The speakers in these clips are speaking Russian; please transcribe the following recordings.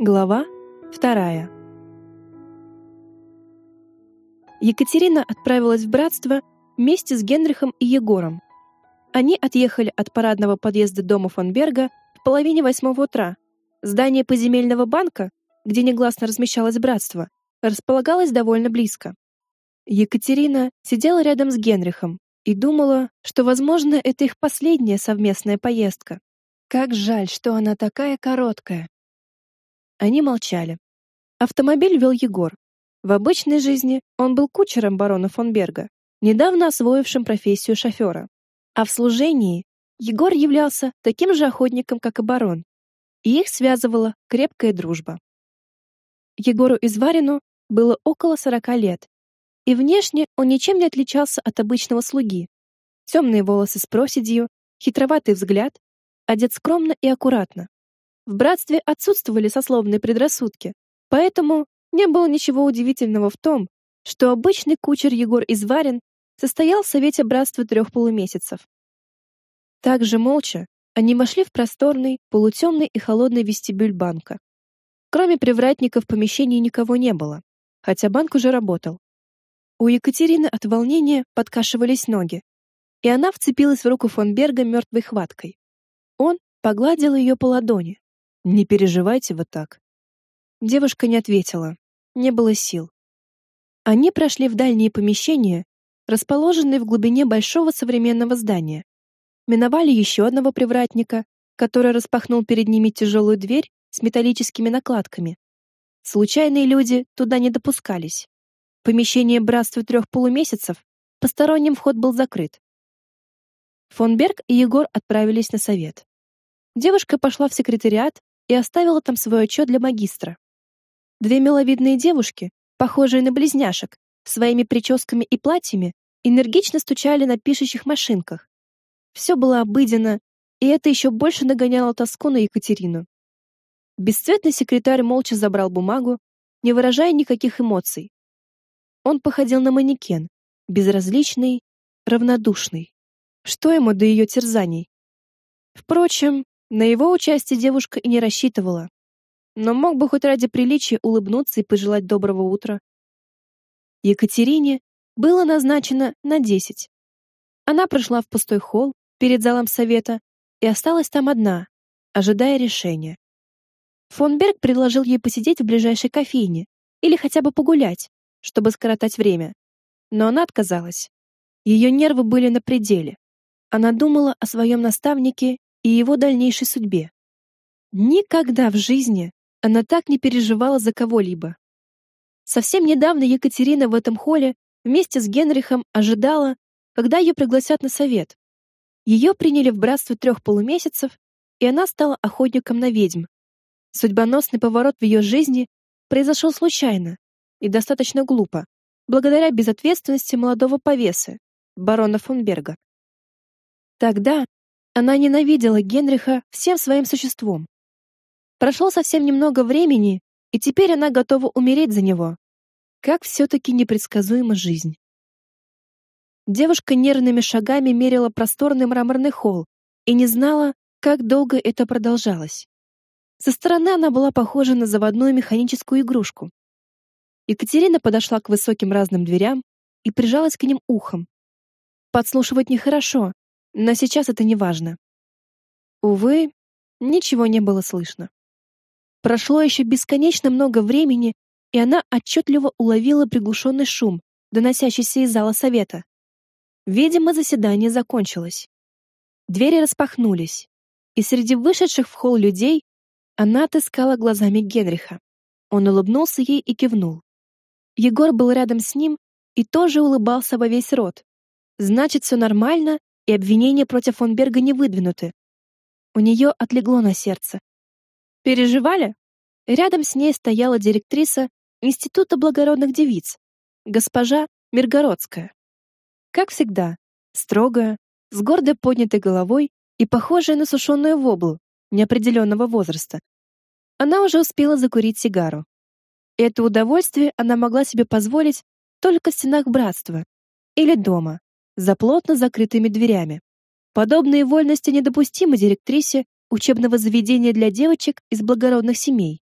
Глава вторая. Екатерина отправилась в братство вместе с Генрихом и Егором. Они отъехали от парадного подъезда дома фон Берга в половине восьмого утра. Здание поземельного банка, где негласно размещалось братство, располагалось довольно близко. Екатерина сидела рядом с Генрихом и думала, что, возможно, это их последняя совместная поездка. Как жаль, что она такая короткая. Они молчали. Автомобиль вел Егор. В обычной жизни он был кучером барона фон Берга, недавно освоившим профессию шофера. А в служении Егор являлся таким же охотником, как и барон. И их связывала крепкая дружба. Егору Изварину было около сорока лет, и внешне он ничем не отличался от обычного слуги. Темные волосы с проседью, хитроватый взгляд, одет скромно и аккуратно. В братстве отсутствовали сословные предрассудки, поэтому не было ничего удивительного в том, что обычный кучер Егор Изварин состоял в совете братства трех полумесяцев. Также молча они вошли в просторный, полутемный и холодный вестибюль банка. Кроме привратника в помещении никого не было, хотя банк уже работал. У Екатерины от волнения подкашивались ноги, и она вцепилась в руку фон Берга мертвой хваткой. Он погладил ее по ладони, не переживайте вы так. Девушка не ответила. Не было сил. Они прошли в дальние помещения, расположенные в глубине большого современного здания. Миновали еще одного привратника, который распахнул перед ними тяжелую дверь с металлическими накладками. Случайные люди туда не допускались. Помещение братства трех полумесяцев посторонним вход был закрыт. Фон Берг и Егор отправились на совет. Девушка пошла в секретариат и оставила там свой отчет для магистра. Две миловидные девушки, похожие на близняшек, своими прическами и платьями, энергично стучали на пишущих машинках. Все было обыденно, и это еще больше нагоняло тоску на Екатерину. Бесцветный секретарь молча забрал бумагу, не выражая никаких эмоций. Он походил на манекен, безразличный, равнодушный. Что ему до ее терзаний? Впрочем, на его участие девушка и не рассчитывала, но мог бы хоть ради приличия улыбнуться и пожелать доброго утра. Екатерине было назначено на десять. Она прошла в пустой холл перед залом совета и осталась там одна, ожидая решения. Фон Берг предложил ей посидеть в ближайшей кофейне или хотя бы погулять, чтобы скоротать время. Но она отказалась. Ее нервы были на пределе. Она думала о своем наставнике и его дальнейшей судьбе. Никогда в жизни она так не переживала за кого-либо. Совсем недавно Екатерина в этом холле вместе с Генрихом ожидала, когда ее пригласят на совет. Ее приняли в братство трех полумесяцев, и она стала охотником на ведьм. Судьбоносный поворот в ее жизни произошел случайно и достаточно глупо, благодаря безответственности молодого повесы, барона фон Берга. Тогда она ненавидела Генриха всем своим существом. Прошло совсем немного времени, и теперь она готова умереть за него. Как все-таки непредсказуема жизнь. Девушка нервными шагами мерила просторный мраморный холл и не знала, как долго это продолжалось. Со стороны она была похожа на заводную механическую игрушку. Екатерина подошла к высоким разным дверям и прижалась к ним ухом. Подслушивать нехорошо, но сейчас это не важно. Увы, ничего не было слышно. Прошло еще бесконечно много времени, и она отчетливо уловила приглушенный шум, доносящийся из зала совета. Видимо, заседание закончилось. Двери распахнулись, и среди вышедших в холл людей она отыскала глазами Генриха. Он улыбнулся ей и кивнул. Егор был рядом с ним и тоже улыбался во весь рот. Значит, все нормально, и обвинения против фон Берга не выдвинуты. У нее отлегло на сердце. Переживали? Рядом с ней стояла директриса Института благородных девиц, госпожа Миргородская. Как всегда, строгая, с гордо поднятой головой и похожая на сушеную воблу неопределенного возраста. Она уже успела закурить сигару. Это удовольствие она могла себе позволить только в стенах братства или дома, за плотно закрытыми дверями. Подобные вольности недопустимы директрисе учебного заведения для девочек из благородных семей.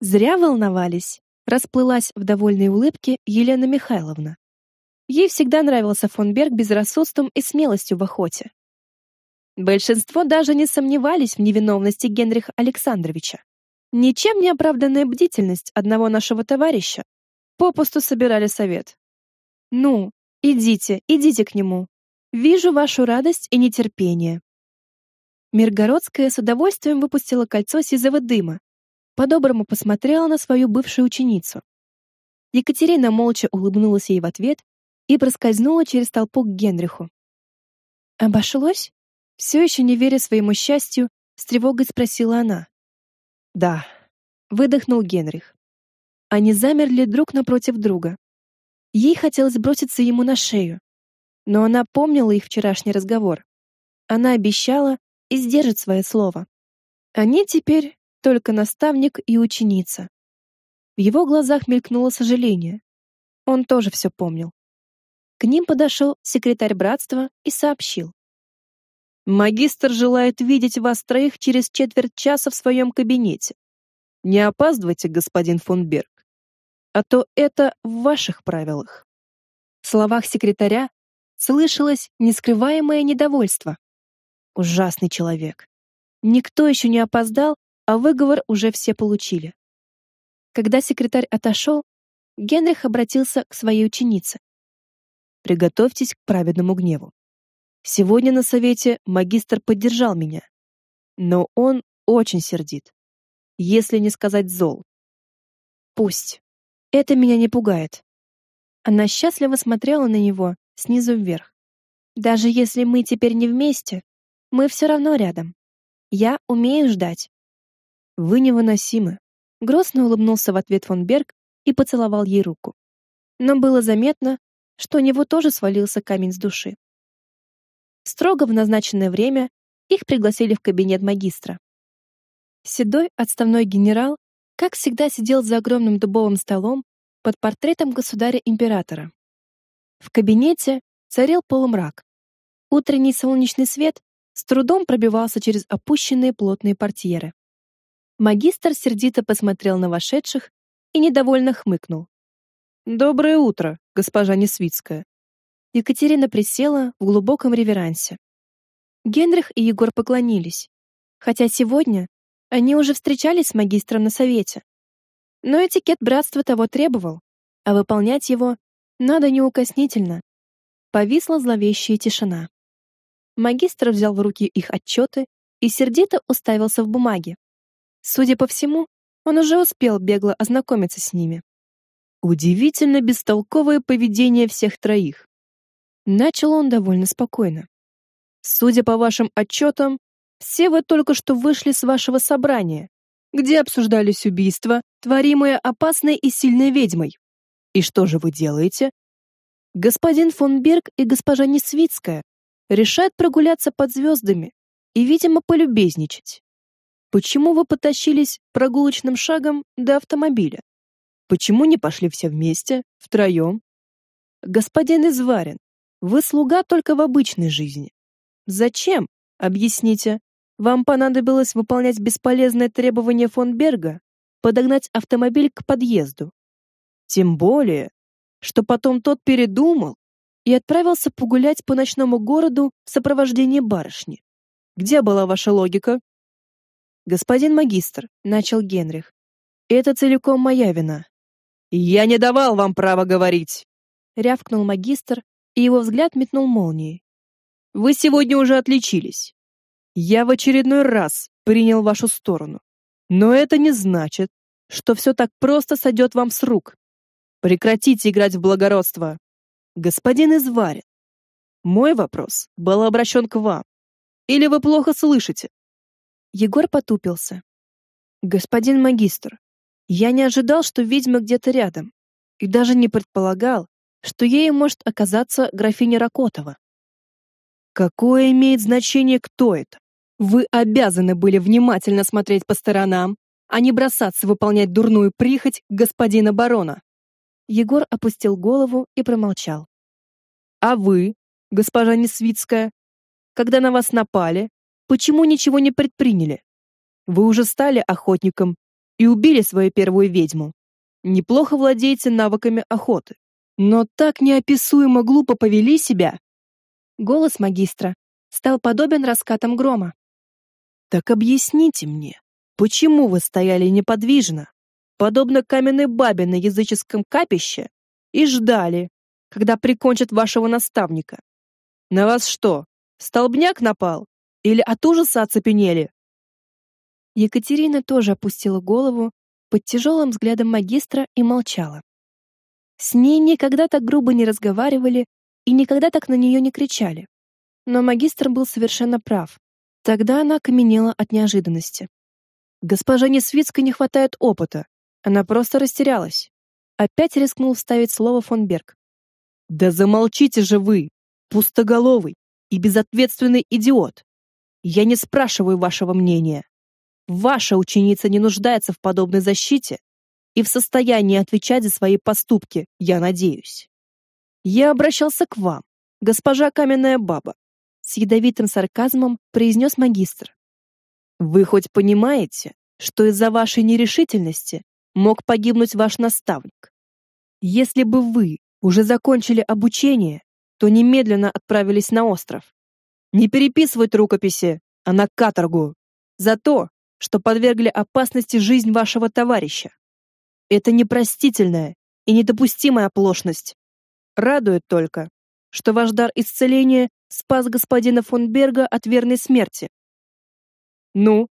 Зря волновались, расплылась в довольной улыбке Елена Михайловна. Ей всегда нравился фон Берг безрассудством и смелостью в охоте. Большинство даже не сомневались в невиновности Генриха Александровича. Ничем не оправданная бдительность одного нашего товарища попусту собирали совет. Ну, идите, идите к нему. Вижу вашу радость и нетерпение. Миргородская с удовольствием выпустила кольцо сизого дыма, по-доброму посмотрела на свою бывшую ученицу. Екатерина молча улыбнулась ей в ответ и проскользнула через толпу к Генриху. Обошлось? Все еще не веря своему счастью, с тревогой спросила она. Да, выдохнул Генрих. Они замерли друг напротив друга. Ей хотелось броситься ему на шею, но она помнила их вчерашний разговор. Она обещала и сдержит свое слово. Они теперь только наставник и ученица. В его глазах мелькнуло сожаление. Он тоже все помнил. К ним подошел секретарь братства и сообщил. «Магистр желает видеть вас троих через четверть часа в своем кабинете. Не опаздывайте, господин фон Берг, а то это в ваших правилах». В словах секретаря слышалось нескрываемое недовольство. Ужасный человек. Никто еще не опоздал, а выговор уже все получили. Когда секретарь отошел, Генрих обратился к своей ученице. Приготовьтесь к праведному гневу. Сегодня на совете магистр поддержал меня, но он очень сердит, если не сказать зол. Пусть. Это меня не пугает. Она счастливо смотрела на него снизу вверх. Даже если мы теперь не вместе, мы все равно рядом. Я умею ждать. Вы невыносимы. Грозно улыбнулся в ответ фон Берг и поцеловал ей руку. Но было заметно, что у него тоже свалился камень с души. Строго в назначенное время их пригласили в кабинет магистра. Седой отставной генерал, как всегда, сидел за огромным дубовым столом под портретом государя-императора. В кабинете царил полумрак. Утренний солнечный свет с трудом пробивался через опущенные плотные портьеры. Магистр сердито посмотрел на вошедших и недовольно хмыкнул. Доброе утро, госпожа Несвицкая. Екатерина присела в глубоком реверансе. Генрих и Егор поклонились, хотя сегодня они уже встречались с магистром на совете. Но этикет братства того требовал, а выполнять его надо неукоснительно. Повисла зловещая тишина. Магистр взял в руки их отчеты и сердито уставился в бумаги. Судя по всему, он уже успел бегло ознакомиться с ними. Удивительно бестолковое поведение всех троих. Начал он довольно спокойно. Судя по вашим отчетам, все вы только что вышли с вашего собрания, где обсуждались убийства, творимые опасной и сильной ведьмой. И что же вы делаете? Господин фон Берг и госпожа Несвицкая решают прогуляться под звездами и, видимо, полюбезничать. Почему вы потащились прогулочным шагом до автомобиля? Почему не пошли все вместе, втроем? Господин Изварин, вы слуга только в обычной жизни. Зачем? Объясните. Вам понадобилось выполнять бесполезное требование фон Берга подогнать автомобиль к подъезду. Тем более, что потом тот передумал и отправился погулять по ночному городу в сопровождении барышни. Где была ваша логика? «Господин магистр», — начал Генрих, — «это целиком моя вина». «Я не давал вам права говорить!» — рявкнул магистр, и его взгляд метнул молнией. «Вы сегодня уже отличились. Я в очередной раз принял вашу сторону. Но это не значит, что все так просто сойдет вам с рук. Прекратите играть в благородство. Господин Изварин, мой вопрос был обращен к вам. Или вы плохо слышите? Егор потупился. Господин магистр, я не ожидал, что ведьма где-то рядом, и даже не предполагал, что ею может оказаться графиня Ракотова. Какое имеет значение, кто это? Вы обязаны были внимательно смотреть по сторонам, а не бросаться выполнять дурную прихоть господина барона. Егор опустил голову и промолчал. А вы, госпожа Несвицкая, когда на вас напали, Почему ничего не предприняли? Вы уже стали охотником и убили свою первую ведьму. Неплохо владеете навыками охоты. Но так неописуемо глупо повели себя. Голос магистра стал подобен раскатам грома. Так объясните мне, почему вы стояли неподвижно, подобно каменной бабе на языческом капище, и ждали, когда прикончат вашего наставника? На вас что, столбняк напал? Или от ужаса оцепенели? Екатерина тоже опустила голову под тяжелым взглядом магистра и молчала. С ней никогда так грубо не разговаривали и никогда так на нее не кричали. Но магистр был совершенно прав. Тогда она каменела от неожиданности. Госпожа Несвицкой не хватает опыта. Она просто растерялась. Опять рискнул вставить слово фон Берг. «Да замолчите же вы, пустоголовый и безответственный идиот! Я не спрашиваю вашего мнения. Ваша ученица не нуждается в подобной защите и в состоянии отвечать за свои поступки, я надеюсь. Я обращался к вам, госпожа каменная баба, с ядовитым сарказмом произнес магистр. Вы хоть понимаете, что из-за вашей нерешительности мог погибнуть ваш наставник? Если бы вы уже закончили обучение, то немедленно отправились на остров. Не переписывать рукописи, а на каторгу. За то, что подвергли опасности жизнь вашего товарища. Это непростительная и недопустимая оплошность. Радует только, что ваш дар исцеления спас господина фон Берга от верной смерти. Ну,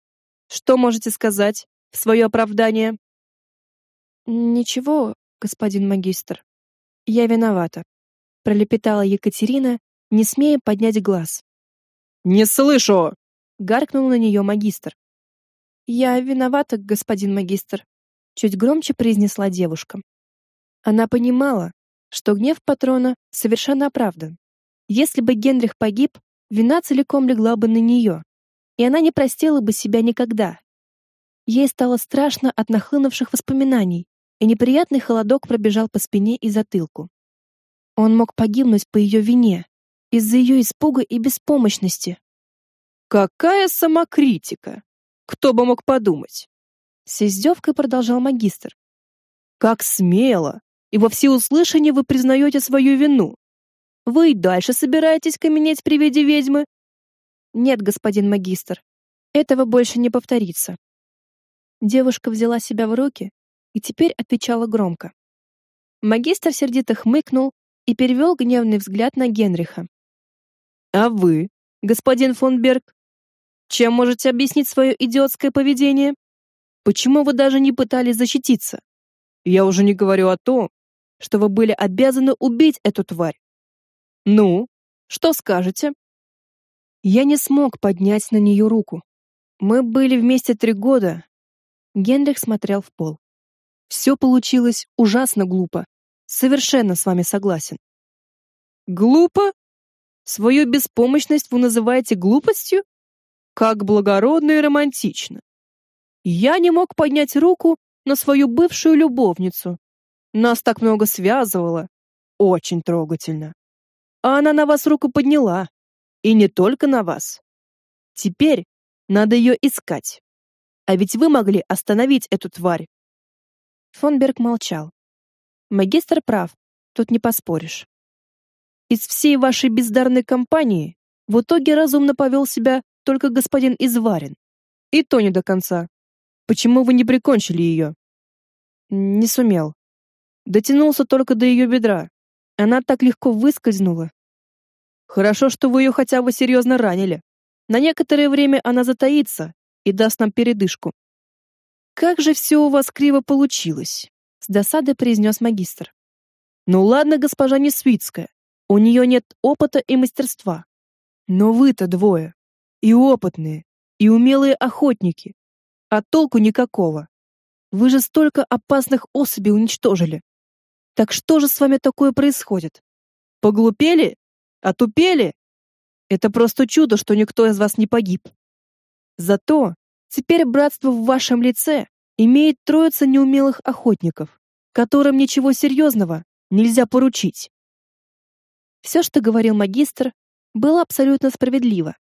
что можете сказать в свое оправдание? Ничего, господин магистр. Я виновата, пролепетала Екатерина, не смея поднять глаз. Не слышу, гаркнул на нее магистр. «Я виновата, господин магистр», — чуть громче произнесла девушка. Она понимала, что гнев патрона совершенно оправдан. Если бы Генрих погиб, вина целиком легла бы на нее, и она не простила бы себя никогда. Ей стало страшно от нахлынувших воспоминаний, и неприятный холодок пробежал по спине и затылку. Он мог погибнуть по ее вине, из-за ее испуга и беспомощности. «Какая самокритика!» Кто бы мог подумать? С издевкой продолжал магистр. Как смело и во всеуслышание вы признаете свою вину. Вы и дальше собираетесь каменеть при виде ведьмы? Нет, господин магистр. Этого больше не повторится. Девушка взяла себя в руки и теперь отвечала громко. Магистр сердито хмыкнул и перевел гневный взгляд на Генриха. А вы, господин фон Берг, чем можете объяснить свое идиотское поведение? Почему вы даже не пытались защититься? Я уже не говорю о том, что вы были обязаны убить эту тварь. Ну, что скажете? Я не смог поднять на нее руку. Мы были вместе три года. Генрих смотрел в пол. Все получилось ужасно глупо. Совершенно с вами согласен. Глупо? Свою беспомощность вы называете глупостью? Как благородно и романтично. Я не мог поднять руку на свою бывшую любовницу. Нас так много связывало. Очень трогательно. А она на вас руку подняла. И не только на вас. Теперь надо ее искать. А ведь вы могли остановить эту тварь. Фонберг молчал. Магистр прав, тут не поспоришь. Из всей вашей бездарной компании в итоге разумно повел себя только господин Изварин. И то не до конца. Почему вы не прикончили ее? Не сумел. Дотянулся только до ее бедра. Она так легко выскользнула. Хорошо, что вы ее хотя бы серьезно ранили. На некоторое время она затаится и даст нам передышку. Как же все у вас криво получилось, с досадой произнес магистр. Ну ладно, госпожа Несвицкая, у нее нет опыта и мастерства. Но вы-то двое и опытные, и умелые охотники. А толку никакого. Вы же столько опасных особей уничтожили. Так что же с вами такое происходит? Поглупели? Отупели? Это просто чудо, что никто из вас не погиб. Зато теперь братство в вашем лице имеет троица неумелых охотников, которым ничего серьезного нельзя поручить. Все, что говорил магистр, было абсолютно справедливо.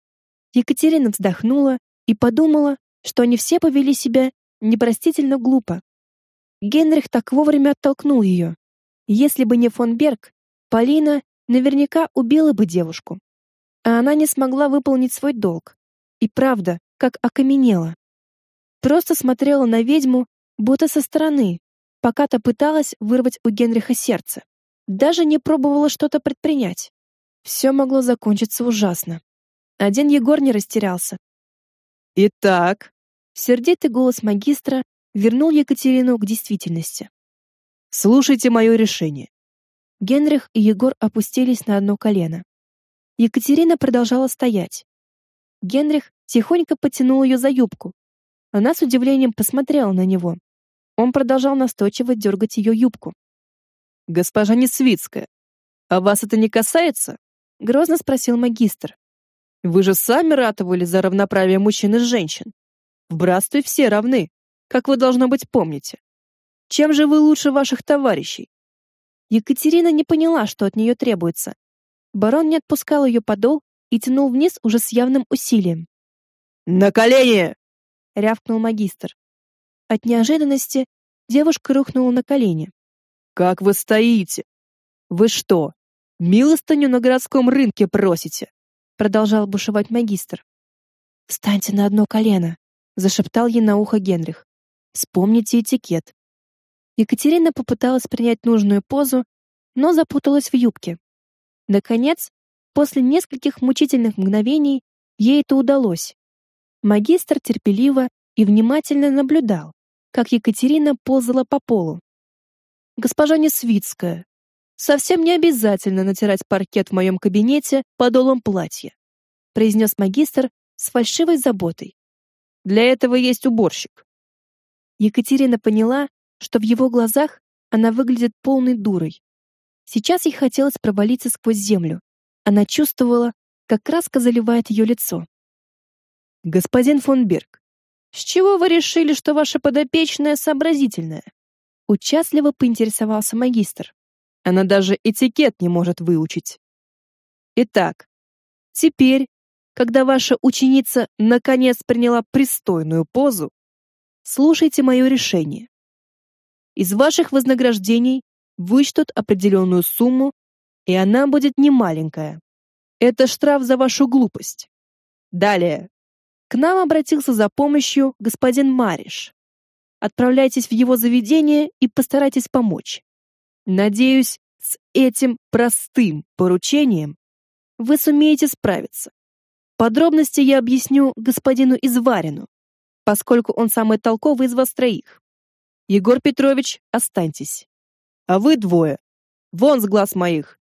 Екатерина вздохнула и подумала, что они все повели себя непростительно глупо. Генрих так вовремя оттолкнул ее. Если бы не фон Берг, Полина наверняка убила бы девушку. А она не смогла выполнить свой долг. И правда, как окаменела. Просто смотрела на ведьму, будто со стороны, пока та пыталась вырвать у Генриха сердце. Даже не пробовала что-то предпринять. Все могло закончиться ужасно. Один Егор не растерялся. «Итак...» Сердитый голос магистра вернул Екатерину к действительности. «Слушайте мое решение». Генрих и Егор опустились на одно колено. Екатерина продолжала стоять. Генрих тихонько потянул ее за юбку. Она с удивлением посмотрела на него. Он продолжал настойчиво дергать ее юбку. «Госпожа Несвицкая, а вас это не касается?» — грозно спросил магистр. Вы же сами ратовали за равноправие мужчин и женщин. В братстве все равны, как вы, должно быть, помните. Чем же вы лучше ваших товарищей?» Екатерина не поняла, что от нее требуется. Барон не отпускал ее подол и тянул вниз уже с явным усилием. «На колени!» — рявкнул магистр. От неожиданности девушка рухнула на колени. «Как вы стоите? Вы что, милостыню на городском рынке просите?» продолжал бушевать магистр. «Встаньте на одно колено», — зашептал ей на ухо Генрих. «Вспомните этикет». Екатерина попыталась принять нужную позу, но запуталась в юбке. Наконец, после нескольких мучительных мгновений, ей это удалось. Магистр терпеливо и внимательно наблюдал, как Екатерина ползала по полу. «Госпожа Несвицкая, Совсем не обязательно натирать паркет в моем кабинете подолом платья, произнес магистр с фальшивой заботой. Для этого есть уборщик. Екатерина поняла, что в его глазах она выглядит полной дурой. Сейчас ей хотелось провалиться сквозь землю. Она чувствовала, как краска заливает ее лицо. Господин фон Берг, с чего вы решили, что ваша подопечная сообразительная? Участливо поинтересовался магистр. Она даже этикет не может выучить. Итак, теперь, когда ваша ученица наконец приняла пристойную позу, слушайте мое решение. Из ваших вознаграждений вычтут определенную сумму, и она будет немаленькая. Это штраф за вашу глупость. Далее. К нам обратился за помощью господин Мариш. Отправляйтесь в его заведение и постарайтесь помочь. Надеюсь, с этим простым поручением вы сумеете справиться. Подробности я объясню господину Изварину, поскольку он самый толковый из вас троих. Егор Петрович, останьтесь. А вы двое, вон с глаз моих,